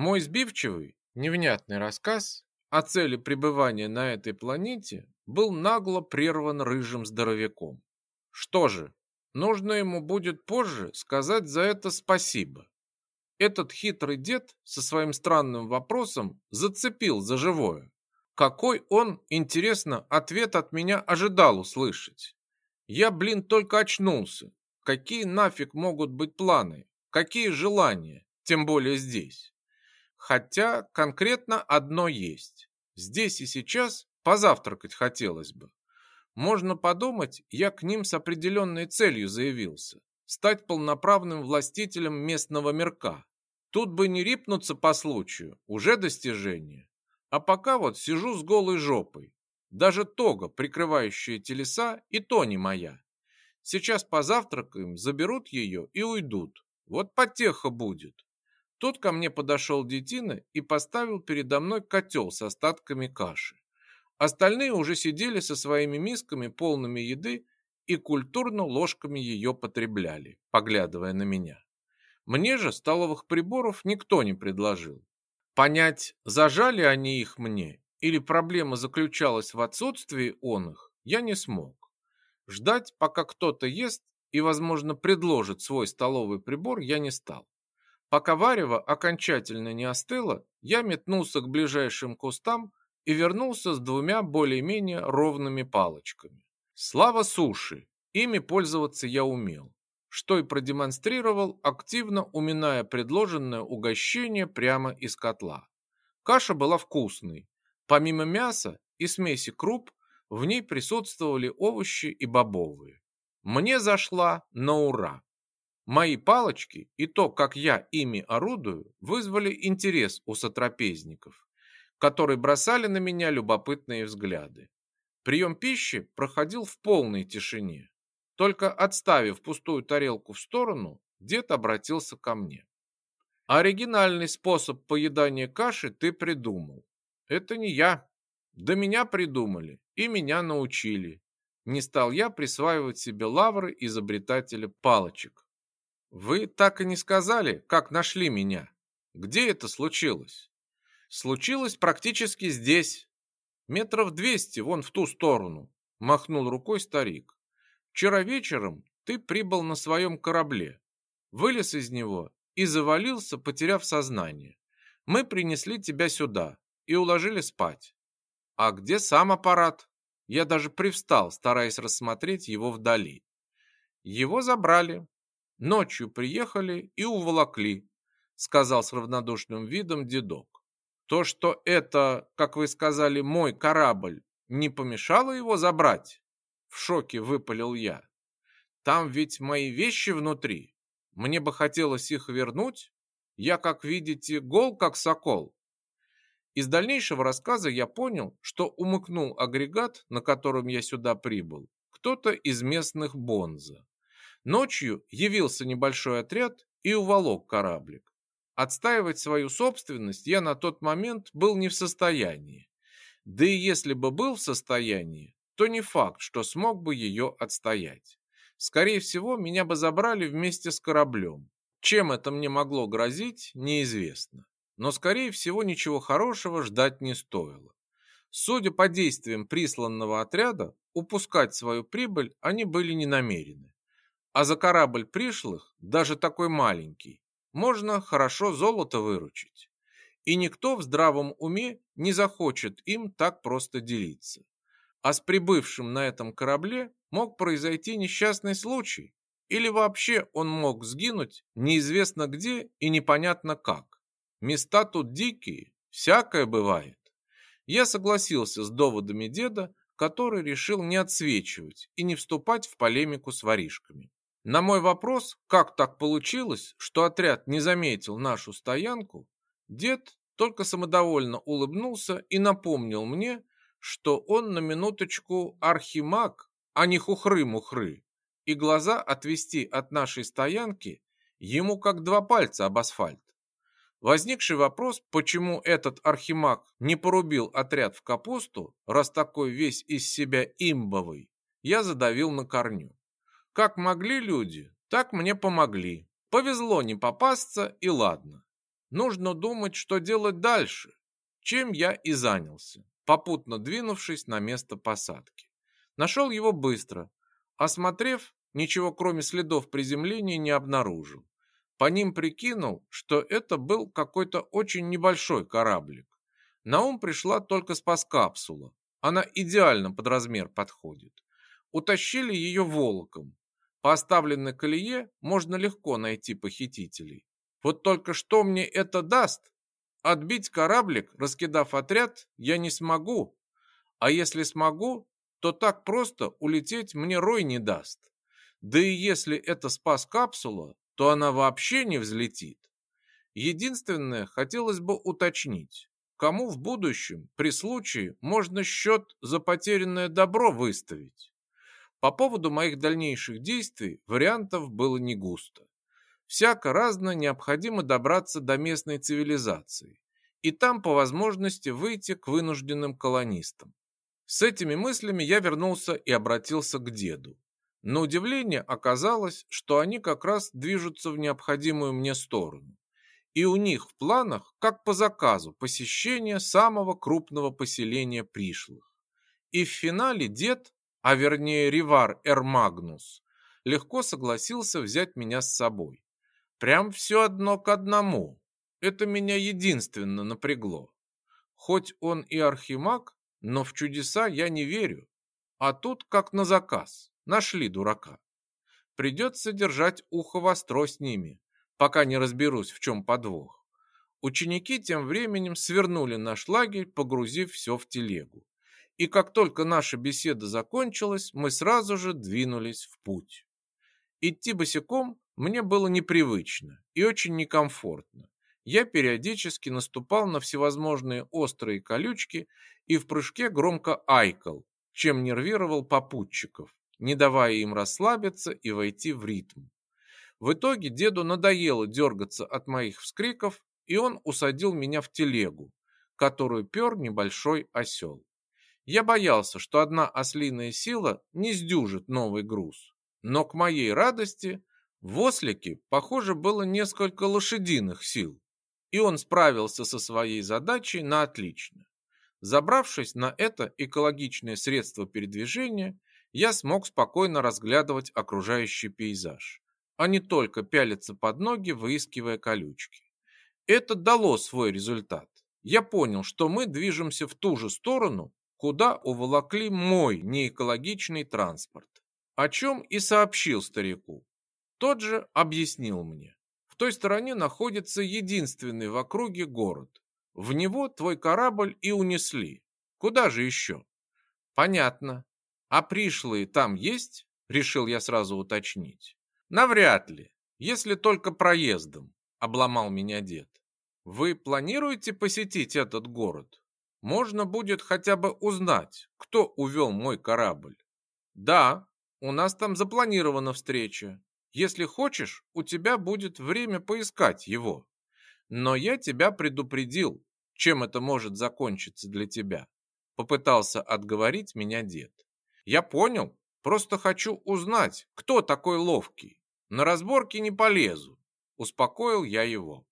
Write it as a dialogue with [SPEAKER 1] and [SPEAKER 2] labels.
[SPEAKER 1] Мой сбивчивый, невнятный рассказ о цели пребывания на этой планете был нагло прерван рыжим здоровяком. Что же, нужно ему будет позже сказать за это спасибо. Этот хитрый дед со своим странным вопросом зацепил за живое. Какой он, интересно, ответ от меня ожидал услышать? Я, блин, только очнулся. Какие нафиг могут быть планы? Какие желания? Тем более здесь. Хотя конкретно одно есть. Здесь и сейчас позавтракать хотелось бы. Можно подумать, я к ним с определенной целью заявился. Стать полноправным властителем местного мирка. Тут бы не рипнуться по случаю, уже достижение. А пока вот сижу с голой жопой. Даже тога, прикрывающая телеса, и то не моя. Сейчас позавтракаем, заберут ее и уйдут. Вот потеха будет. Тут ко мне подошел детина и поставил передо мной котел с остатками каши. Остальные уже сидели со своими мисками, полными еды, и культурно ложками ее потребляли, поглядывая на меня. Мне же столовых приборов никто не предложил. Понять, зажали они их мне или проблема заключалась в отсутствии он их, я не смог. Ждать, пока кто-то ест и, возможно, предложит свой столовый прибор, я не стал. Пока варево окончательно не остыло, я метнулся к ближайшим кустам и вернулся с двумя более-менее ровными палочками. Слава суши! Ими пользоваться я умел, что и продемонстрировал, активно уминая предложенное угощение прямо из котла. Каша была вкусной. Помимо мяса и смеси круп, в ней присутствовали овощи и бобовые. Мне зашла на ура. Мои палочки и то, как я ими орудую, вызвали интерес у сотрапезников, которые бросали на меня любопытные взгляды. Прием пищи проходил в полной тишине. Только отставив пустую тарелку в сторону, дед обратился ко мне. Оригинальный способ поедания каши ты придумал. Это не я. До меня придумали и меня научили. Не стал я присваивать себе лавры изобретателя палочек. Вы так и не сказали, как нашли меня. Где это случилось? Случилось практически здесь. Метров двести вон в ту сторону, махнул рукой старик. Вчера вечером ты прибыл на своем корабле, вылез из него и завалился, потеряв сознание. Мы принесли тебя сюда и уложили спать. А где сам аппарат? Я даже привстал, стараясь рассмотреть его вдали. Его забрали, Ночью приехали и уволокли, сказал с равнодушным видом дедок. То, что это, как вы сказали, мой корабль, не помешало его забрать? В шоке выпалил я. Там ведь мои вещи внутри. Мне бы хотелось их вернуть. Я, как видите, гол, как сокол. Из дальнейшего рассказа я понял, что умыкнул агрегат, на котором я сюда прибыл, кто-то из местных бонза. Ночью явился небольшой отряд и уволок кораблик. Отстаивать свою собственность я на тот момент был не в состоянии. Да и если бы был в состоянии, то не факт, что смог бы ее отстоять. Скорее всего, меня бы забрали вместе с кораблем. Чем это мне могло грозить, неизвестно. Но, скорее всего, ничего хорошего ждать не стоило. Судя по действиям присланного отряда, упускать свою прибыль они были не намерены. А за корабль пришлых, даже такой маленький, можно хорошо золото выручить. И никто в здравом уме не захочет им так просто делиться. А с прибывшим на этом корабле мог произойти несчастный случай, или вообще он мог сгинуть неизвестно где и непонятно как. Места тут дикие, всякое бывает. Я согласился с доводами деда, который решил не отсвечивать и не вступать в полемику с воришками. На мой вопрос, как так получилось, что отряд не заметил нашу стоянку, дед только самодовольно улыбнулся и напомнил мне, что он на минуточку архимаг, а не хухры-мухры, и глаза отвести от нашей стоянки ему как два пальца об асфальт. Возникший вопрос, почему этот архимаг не порубил отряд в капусту, раз такой весь из себя имбовый, я задавил на корню. Как могли люди, так мне помогли. Повезло не попасться и ладно. нужно думать, что делать дальше, чем я и занялся, попутно двинувшись на место посадки. Нашел его быстро, осмотрев, ничего кроме следов приземления не обнаружил. По ним прикинул, что это был какой-то очень небольшой кораблик. На ум пришла только спас-капсула. Она идеально под размер подходит. Утащили ее волоком. По оставленной колее можно легко найти похитителей. Вот только что мне это даст? Отбить кораблик, раскидав отряд, я не смогу. А если смогу, то так просто улететь мне Рой не даст. Да и если это спас-капсула, то она вообще не взлетит. Единственное, хотелось бы уточнить, кому в будущем при случае можно счет за потерянное добро выставить. По поводу моих дальнейших действий вариантов было не густо. Всяко разно необходимо добраться до местной цивилизации и там по возможности выйти к вынужденным колонистам. С этими мыслями я вернулся и обратился к деду. На удивление оказалось, что они как раз движутся в необходимую мне сторону. И у них в планах, как по заказу, посещение самого крупного поселения пришлых. И в финале дед, а вернее Ривар Эрмагнус, легко согласился взять меня с собой. Прям все одно к одному. Это меня единственно напрягло. Хоть он и архимаг, но в чудеса я не верю. А тут как на заказ. Нашли дурака. Придется держать ухо востро с ними, пока не разберусь, в чем подвох. Ученики тем временем свернули наш лагерь, погрузив все в телегу. И как только наша беседа закончилась, мы сразу же двинулись в путь. Идти босиком мне было непривычно и очень некомфортно. Я периодически наступал на всевозможные острые колючки и в прыжке громко айкал, чем нервировал попутчиков не давая им расслабиться и войти в ритм. В итоге деду надоело дергаться от моих вскриков, и он усадил меня в телегу, которую пер небольшой осел. Я боялся, что одна ослиная сила не сдюжит новый груз. Но к моей радости в ослике, похоже, было несколько лошадиных сил, и он справился со своей задачей на отлично. Забравшись на это экологичное средство передвижения, я смог спокойно разглядывать окружающий пейзаж, а не только пялиться под ноги, выискивая колючки. Это дало свой результат. Я понял, что мы движемся в ту же сторону, куда уволокли мой неэкологичный транспорт, о чем и сообщил старику. Тот же объяснил мне. В той стороне находится единственный в округе город. В него твой корабль и унесли. Куда же еще? Понятно. А пришлые там есть? Решил я сразу уточнить. Навряд ли, если только проездом, обломал меня дед. Вы планируете посетить этот город? Можно будет хотя бы узнать, кто увел мой корабль. Да, у нас там запланирована встреча. Если хочешь, у тебя будет время поискать его. Но я тебя предупредил, чем это может закончиться для тебя. Попытался отговорить меня дед. Я понял. Просто хочу узнать, кто такой ловкий. На разборки не полезу. Успокоил я его.